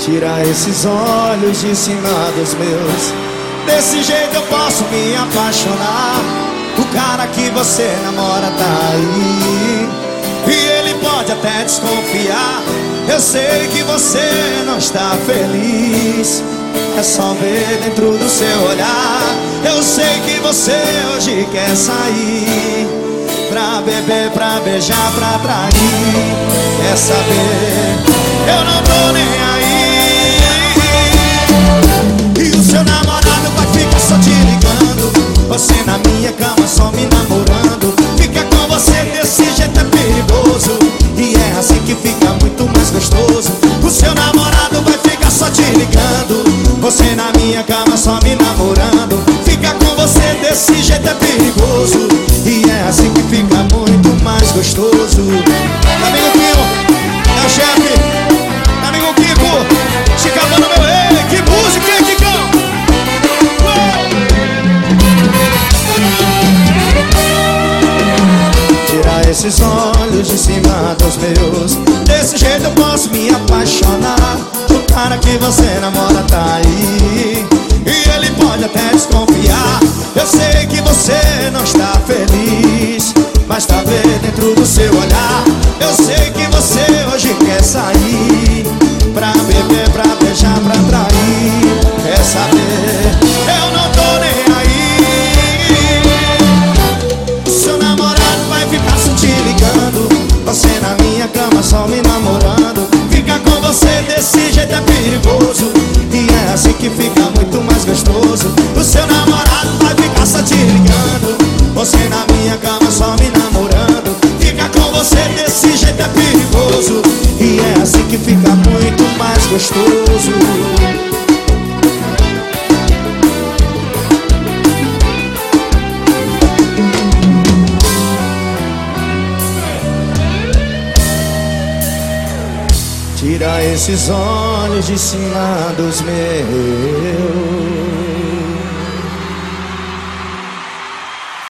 Tira esses olhos de cima dos meus. Desse jeito eu posso me apaixonar. O cara que você namora tá aí. E ele pode até desconfiar. Eu sei que você não está feliz. É só ver dentro do seu olhar. Eu sei que você hoje quer sair. Pra beber, pra beijar, pra trair. Quer saber? Eu não tô nem aí. Na minha cama só me namorando. Fica com você desse jeito é perigoso. Esses olhos de cima dos meus. Desse jeito eu posso me apaixonar. O cara que você namora tá aí. E ele pode até desconfiar. Eu sei que você não está feliz. Mas tá vendo dentro do seu olhar. Eu sei fica muito mais gostoso. O seu namorado vai ficar só te ligando. Você na minha cama só me namorando. Ficar com você desse jeito é perigoso. E é assim que fica muito mais gostoso Tira esses olhos de cima dos meus.